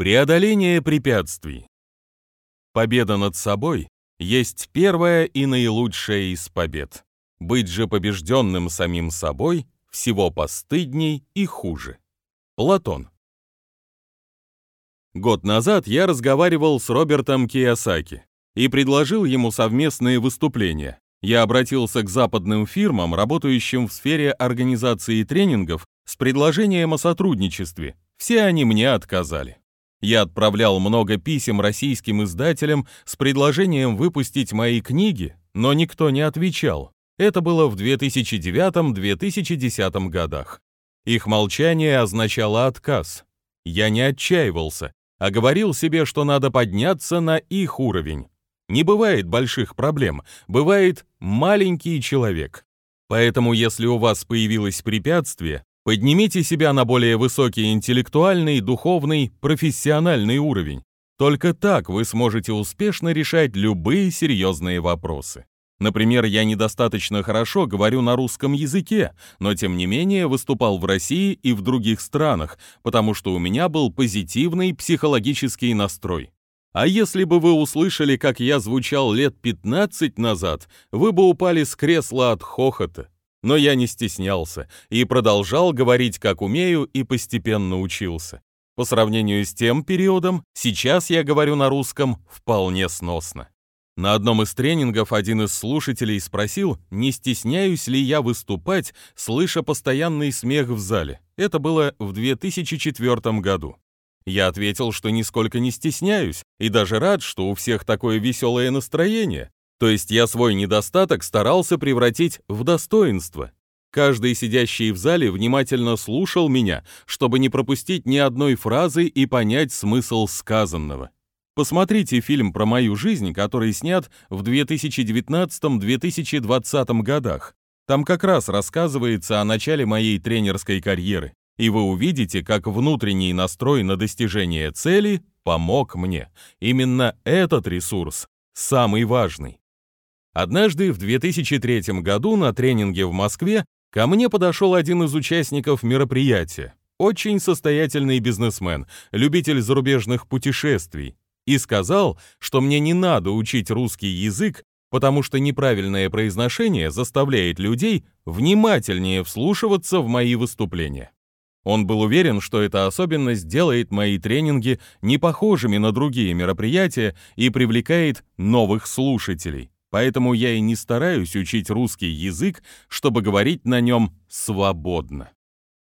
Преодоление препятствий. Победа над собой есть первая и наилучшая из побед. Быть же побежденным самим собой всего постыдней и хуже. Платон. Год назад я разговаривал с Робертом Киясаки и предложил ему совместные выступления. Я обратился к западным фирмам, работающим в сфере организации тренингов, с предложением о сотрудничестве. Все они мне отказали. Я отправлял много писем российским издателям с предложением выпустить мои книги, но никто не отвечал. Это было в 2009-2010 годах. Их молчание означало отказ. Я не отчаивался, а говорил себе, что надо подняться на их уровень. Не бывает больших проблем, бывает маленький человек. Поэтому если у вас появилось препятствие, Поднимите себя на более высокий интеллектуальный, духовный, профессиональный уровень. Только так вы сможете успешно решать любые серьезные вопросы. Например, я недостаточно хорошо говорю на русском языке, но тем не менее выступал в России и в других странах, потому что у меня был позитивный психологический настрой. А если бы вы услышали, как я звучал лет 15 назад, вы бы упали с кресла от хохота. Но я не стеснялся и продолжал говорить, как умею, и постепенно учился. По сравнению с тем периодом, сейчас я говорю на русском вполне сносно. На одном из тренингов один из слушателей спросил, не стесняюсь ли я выступать, слыша постоянный смех в зале. Это было в 2004 году. Я ответил, что нисколько не стесняюсь и даже рад, что у всех такое веселое настроение, то есть я свой недостаток старался превратить в достоинство. Каждый сидящий в зале внимательно слушал меня, чтобы не пропустить ни одной фразы и понять смысл сказанного. Посмотрите фильм про мою жизнь, который снят в 2019-2020 годах. Там как раз рассказывается о начале моей тренерской карьеры, и вы увидите, как внутренний настрой на достижение цели помог мне. Именно этот ресурс самый важный. Однажды в 2003 году на тренинге в Москве ко мне подошел один из участников мероприятия, очень состоятельный бизнесмен, любитель зарубежных путешествий, и сказал, что мне не надо учить русский язык, потому что неправильное произношение заставляет людей внимательнее вслушиваться в мои выступления. Он был уверен, что эта особенность делает мои тренинги не похожими на другие мероприятия и привлекает новых слушателей. Поэтому я и не стараюсь учить русский язык, чтобы говорить на нем свободно.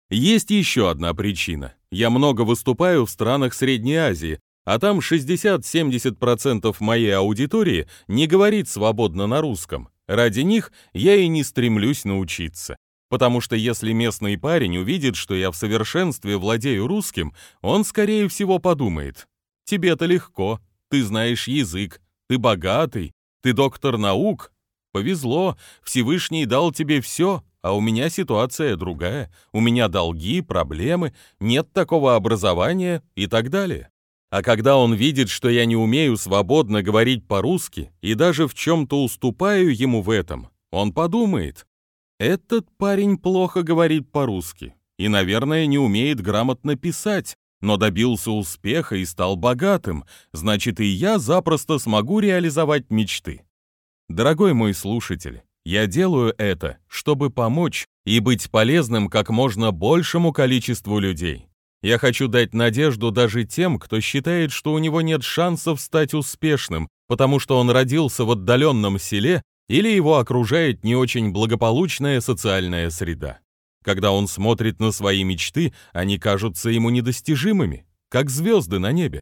Есть еще одна причина. Я много выступаю в странах Средней Азии, а там 60-70% моей аудитории не говорит свободно на русском. Ради них я и не стремлюсь научиться. Потому что если местный парень увидит, что я в совершенстве владею русским, он, скорее всего, подумает, «Тебе-то легко, ты знаешь язык, ты богатый, ты доктор наук? Повезло, Всевышний дал тебе все, а у меня ситуация другая. У меня долги, проблемы, нет такого образования и так далее. А когда он видит, что я не умею свободно говорить по-русски и даже в чем-то уступаю ему в этом, он подумает, этот парень плохо говорит по-русски и, наверное, не умеет грамотно писать, но добился успеха и стал богатым, значит и я запросто смогу реализовать мечты. Дорогой мой слушатель, я делаю это, чтобы помочь и быть полезным как можно большему количеству людей. Я хочу дать надежду даже тем, кто считает, что у него нет шансов стать успешным, потому что он родился в отдаленном селе или его окружает не очень благополучная социальная среда. Когда он смотрит на свои мечты, они кажутся ему недостижимыми, как звезды на небе.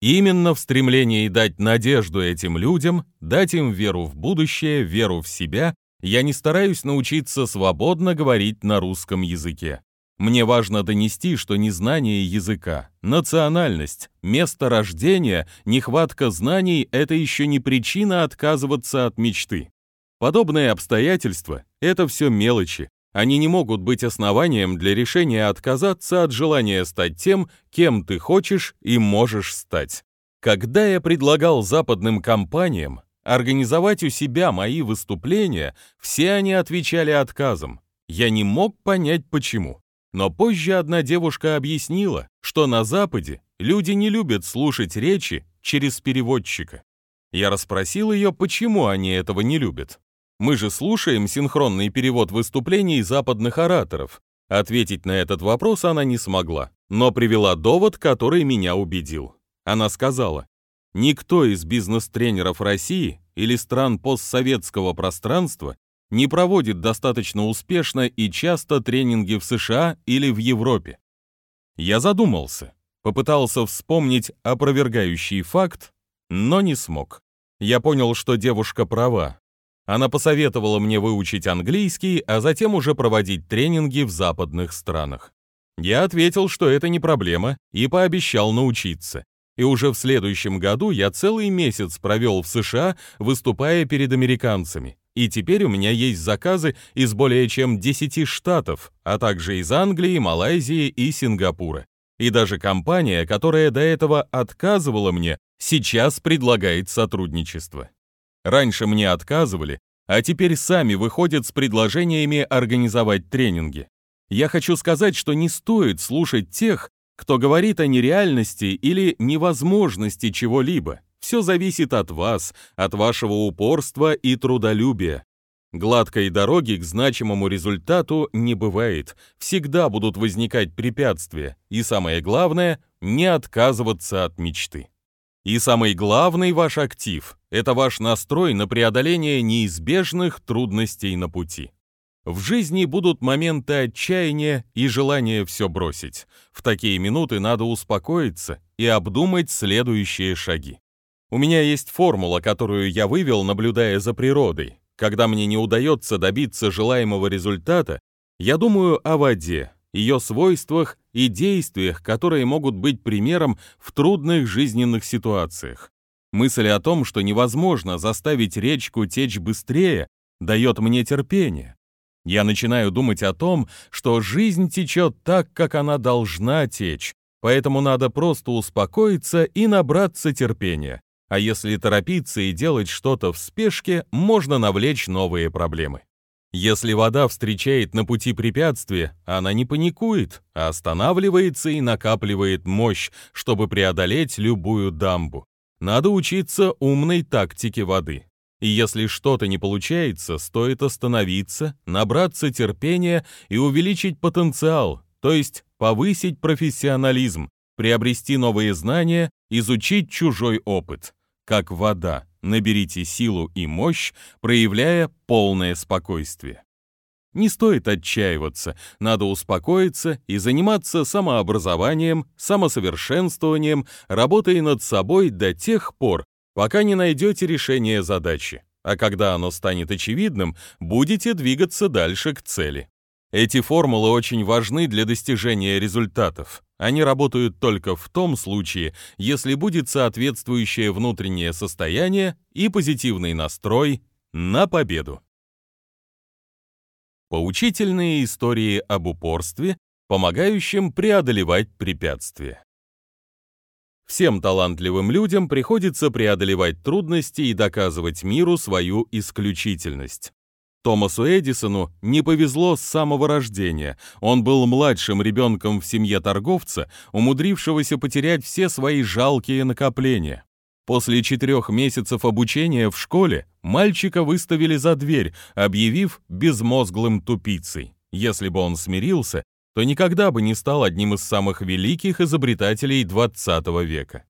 Именно в стремлении дать надежду этим людям, дать им веру в будущее, веру в себя, я не стараюсь научиться свободно говорить на русском языке. Мне важно донести, что незнание языка, национальность, место рождения, нехватка знаний – это еще не причина отказываться от мечты. Подобные обстоятельства – это все мелочи, они не могут быть основанием для решения отказаться от желания стать тем, кем ты хочешь и можешь стать. Когда я предлагал западным компаниям организовать у себя мои выступления, все они отвечали отказом. Я не мог понять почему. Но позже одна девушка объяснила, что на Западе люди не любят слушать речи через переводчика. Я расспросил ее, почему они этого не любят. Мы же слушаем синхронный перевод выступлений западных ораторов. Ответить на этот вопрос она не смогла, но привела довод, который меня убедил. Она сказала, никто из бизнес-тренеров России или стран постсоветского пространства не проводит достаточно успешно и часто тренинги в США или в Европе. Я задумался, попытался вспомнить опровергающий факт, но не смог. Я понял, что девушка права. Она посоветовала мне выучить английский, а затем уже проводить тренинги в западных странах. Я ответил, что это не проблема, и пообещал научиться. И уже в следующем году я целый месяц провел в США, выступая перед американцами. И теперь у меня есть заказы из более чем 10 штатов, а также из Англии, Малайзии и Сингапура. И даже компания, которая до этого отказывала мне, сейчас предлагает сотрудничество. Раньше мне отказывали, а теперь сами выходят с предложениями организовать тренинги. Я хочу сказать, что не стоит слушать тех, кто говорит о нереальности или невозможности чего-либо. Все зависит от вас, от вашего упорства и трудолюбия. Гладкой дороги к значимому результату не бывает. Всегда будут возникать препятствия. И самое главное — не отказываться от мечты. И самый главный ваш актив – это ваш настрой на преодоление неизбежных трудностей на пути. В жизни будут моменты отчаяния и желания все бросить. В такие минуты надо успокоиться и обдумать следующие шаги. У меня есть формула, которую я вывел, наблюдая за природой. Когда мне не удается добиться желаемого результата, я думаю о воде, ее свойствах и действиях, которые могут быть примером в трудных жизненных ситуациях. Мысль о том, что невозможно заставить речку течь быстрее, дает мне терпение. Я начинаю думать о том, что жизнь течет так, как она должна течь, поэтому надо просто успокоиться и набраться терпения. А если торопиться и делать что-то в спешке, можно навлечь новые проблемы. Если вода встречает на пути препятствия, она не паникует, а останавливается и накапливает мощь, чтобы преодолеть любую дамбу. Надо учиться умной тактике воды. И если что-то не получается, стоит остановиться, набраться терпения и увеличить потенциал, то есть повысить профессионализм, приобрести новые знания, изучить чужой опыт. Как вода, наберите силу и мощь, проявляя полное спокойствие. Не стоит отчаиваться, надо успокоиться и заниматься самообразованием, самосовершенствованием, работая над собой до тех пор, пока не найдете решение задачи. А когда оно станет очевидным, будете двигаться дальше к цели. Эти формулы очень важны для достижения результатов. Они работают только в том случае, если будет соответствующее внутреннее состояние и позитивный настрой на победу. Поучительные истории об упорстве, помогающем преодолевать препятствия. Всем талантливым людям приходится преодолевать трудности и доказывать миру свою исключительность. Томасу Эдисону не повезло с самого рождения. Он был младшим ребенком в семье торговца, умудрившегося потерять все свои жалкие накопления. После четырех месяцев обучения в школе мальчика выставили за дверь, объявив безмозглым тупицей. Если бы он смирился, то никогда бы не стал одним из самых великих изобретателей 20 века.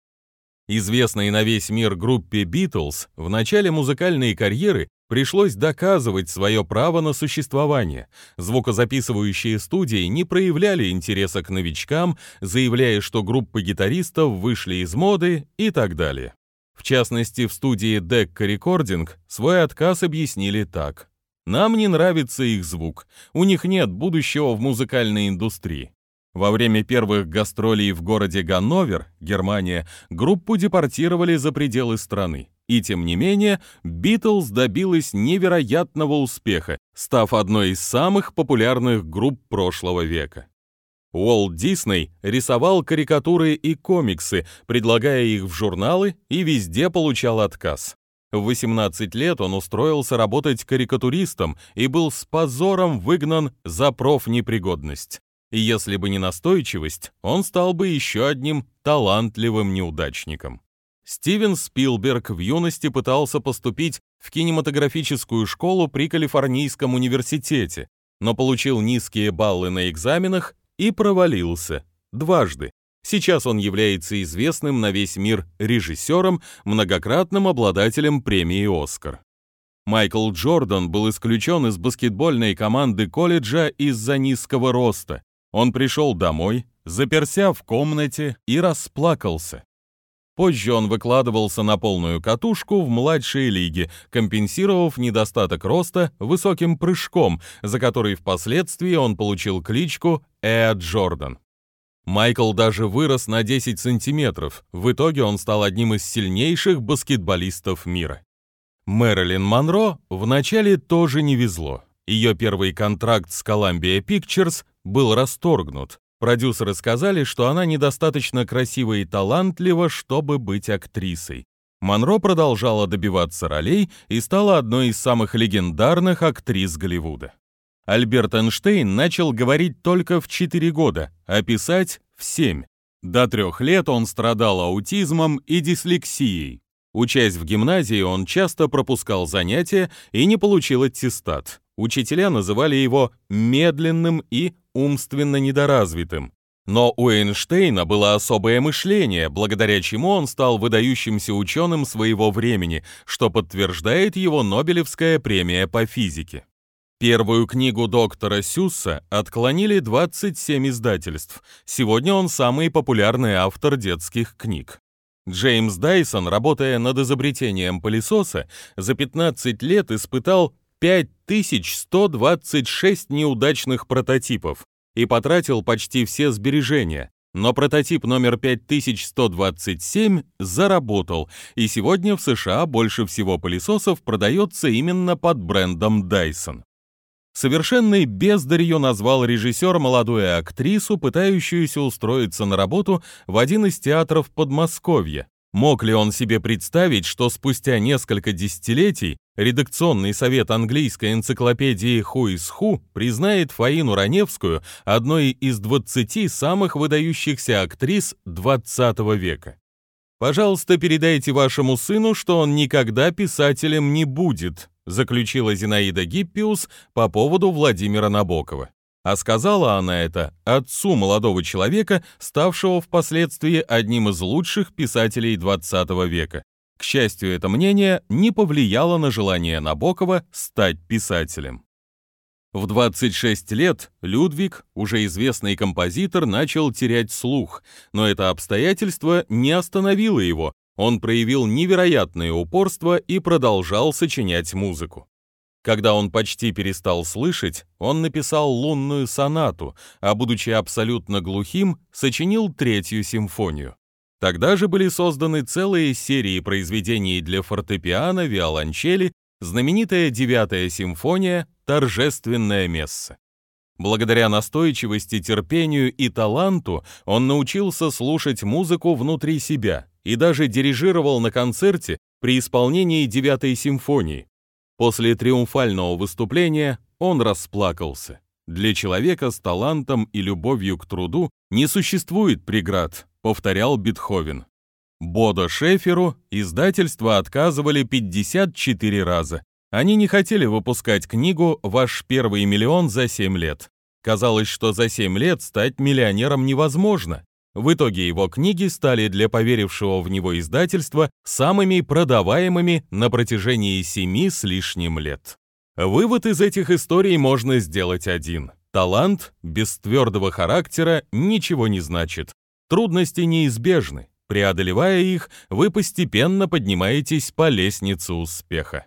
Известной на весь мир группе Beatles в начале музыкальной карьеры пришлось доказывать свое право на существование. Звукозаписывающие студии не проявляли интереса к новичкам, заявляя, что группы гитаристов вышли из моды и так далее. В частности, в студии Decca Recording свой отказ объяснили так. «Нам не нравится их звук, у них нет будущего в музыкальной индустрии. Во время первых гастролей в городе Ганновер, Германия, группу депортировали за пределы страны. И тем не менее, Битлз добилась невероятного успеха, став одной из самых популярных групп прошлого века. Уолт Дисней рисовал карикатуры и комиксы, предлагая их в журналы, и везде получал отказ. В 18 лет он устроился работать карикатуристом и был с позором выгнан за профнепригодность. И если бы не настойчивость, он стал бы еще одним талантливым неудачником. Стивен Спилберг в юности пытался поступить в кинематографическую школу при Калифорнийском университете, но получил низкие баллы на экзаменах и провалился дважды. Сейчас он является известным на весь мир режиссером, многократным обладателем премии «Оскар». Майкл Джордан был исключен из баскетбольной команды колледжа из-за низкого роста. Он пришел домой, заперся в комнате и расплакался. Позже он выкладывался на полную катушку в младшей лиге, компенсировав недостаток роста высоким прыжком, за который впоследствии он получил кличку Эа Джордан. Майкл даже вырос на 10 сантиметров. В итоге он стал одним из сильнейших баскетболистов мира. Мэрилин Монро вначале тоже не везло. Ее первый контракт с Columbia Pictures был расторгнут. Продюсеры сказали, что она недостаточно красива и талантлива, чтобы быть актрисой. Монро продолжала добиваться ролей и стала одной из самых легендарных актрис Голливуда. Альберт Эйнштейн начал говорить только в 4 года, а писать в 7. До трех лет он страдал аутизмом и дислексией. Учась в гимназии, он часто пропускал занятия и не получил аттестат. Учителя называли его медленным и умственно недоразвитым. Но у Эйнштейна было особое мышление, благодаря чему он стал выдающимся ученым своего времени, что подтверждает его Нобелевская премия по физике. Первую книгу доктора Сюсса отклонили 27 издательств. Сегодня он самый популярный автор детских книг. Джеймс Дайсон, работая над изобретением пылесоса, за 15 лет испытал 5126 неудачных прототипов и потратил почти все сбережения. Но прототип номер 5127 заработал, и сегодня в США больше всего пылесосов продается именно под брендом Dyson. Совершенной бездарью назвал режиссер молодую актрису, пытающуюся устроиться на работу в один из театров Подмосковья. Мог ли он себе представить, что спустя несколько десятилетий редакционный совет английской энциклопедии «Ху из Ху» признает Фаину Раневскую одной из 20 самых выдающихся актрис XX века? «Пожалуйста, передайте вашему сыну, что он никогда писателем не будет», заключила Зинаида Гиппиус по поводу Владимира Набокова. А сказала она это отцу молодого человека, ставшего впоследствии одним из лучших писателей XX века. К счастью, это мнение не повлияло на желание Набокова стать писателем. В 26 лет Людвиг, уже известный композитор, начал терять слух, но это обстоятельство не остановило его, он проявил невероятное упорство и продолжал сочинять музыку. Когда он почти перестал слышать, он написал лунную сонату, а будучи абсолютно глухим, сочинил третью симфонию. Тогда же были созданы целые серии произведений для фортепиано, виолончели, знаменитая девятая симфония «Торжественное месса». Благодаря настойчивости, терпению и таланту он научился слушать музыку внутри себя и даже дирижировал на концерте при исполнении девятой симфонии. После триумфального выступления он расплакался. Для человека с талантом и любовью к труду не существует преград, повторял Бетховен. Бодо Шеферу издательства отказывали 54 раза. Они не хотели выпускать книгу «Ваш первый миллион за 7 лет». Казалось, что за 7 лет стать миллионером невозможно. В итоге его книги стали для поверившего в него издательства самыми продаваемыми на протяжении семи с лишним лет. Вывод из этих историй можно сделать один. Талант без твердого характера ничего не значит. Трудности неизбежны. Преодолевая их, вы постепенно поднимаетесь по лестнице успеха.